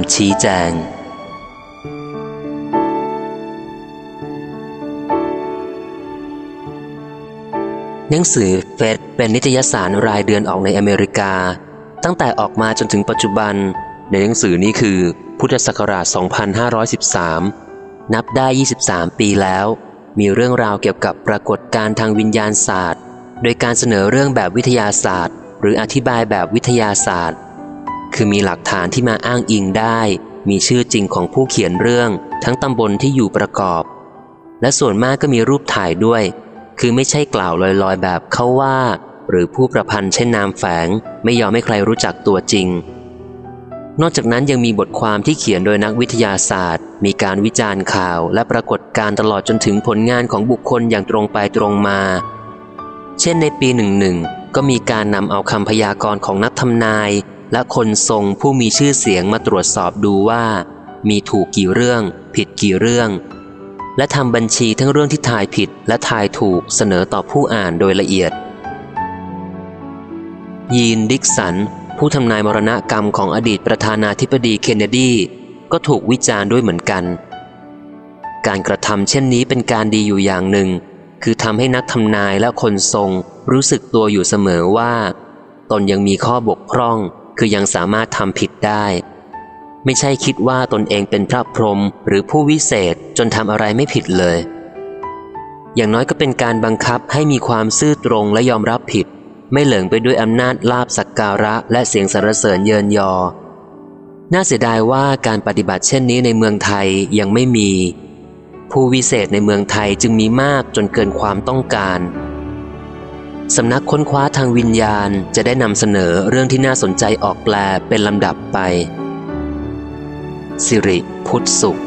ำชี้แจง หนังสือเฟดเป็นนิตยสารรายเดือนออกในอเมริกา ตั้งแต่ออกมาจนถึงปัจจุบัน ในหนังสือนี้คือ พุทธศักราช 2513 นับได้ 23 ปีแล้ว มีเรื่องราวเกี่ยวกับปรากฏการณ์ทางวิญญาณศาสตร์ โดยการเสนอเรื่องแบบวิทยาศาสตร์ หรืออธิบายแบบวิทยาศาสตร์ คือมีหลักฐานที่มาอ้างอิงได้ มีชื่อจริงของผู้เขียนเรื่อง ทั้งตำบลที่อยู่ประกอบ และส่วนมากก็มีรูปถ่ายด้วย คือไม่ใช่กล่าวลอยๆ แบบเขาว่า หรือผู้ประพันธ์เช่นนามแฝง ไม่ยอมให้ใครรู้จักตัวจริง นอกจากนั้นยังมีบทความที่เขียนโดยนักวิทยาศาสตร์ มีการวิจารณ์ข่าว และปรากฏการตลอดจนถึงผลงานของบุคคลอย่างตรงไปตรงมา เช่นในปีหนึ่งหนึ่งก็มีการนำเอาคำพยากรณ์ของนักทำนาย และคนทรงผู้มีชื่อเสียงมาตรวจสอบดูว่า มีถูกกี่เรื่อง ผิดกี่เรื่อง และทำบัญชีทั้งเรื่องที่ทายผิดและทายถูกเสนอต่อผู้อ่านโดยละเอียด ยีนดิกสัน ผู้ทำนายมรณะกรรมของอดีตประธานาธิบดีเคนเนดี ก็ถูกวิจารณ์ด้วยเหมือนกัน การกระทำเช่นนี้เป็นการดีอยู่อย่างหนึ่ง คือทำให้นักทำนายและคนทรงรู้สึกตัวอยู่เสมอว่า ตนยังมีข้อบกพร่อง คือยังสามารถทำผิดได้ ไม่ใช่คิดว่าตนเองเป็นพระพรหมหรือผู้วิเศษจนทำอะไรไม่ผิดเลย อย่างน้อยก็เป็นการบังคับให้มีความซื่อตรงและยอมรับผิด ไม่เหลิงไปด้วยอำนาจลาบสักการะและเสียงสรรเสริญเยินยอ น่าเสียดายว่าการปฏิบัติเช่นนี้ในเมืองไทยยังไม่มี ผู้วิเศษในเมืองไทยจึงมีมากจนเกินความต้องการ สำนักค้นคว้าทางวิญญาณจะได้นำเสนอเรื่องที่น่าสนใจออกแปลเป็นลำดับไป สิริ พุทธสุข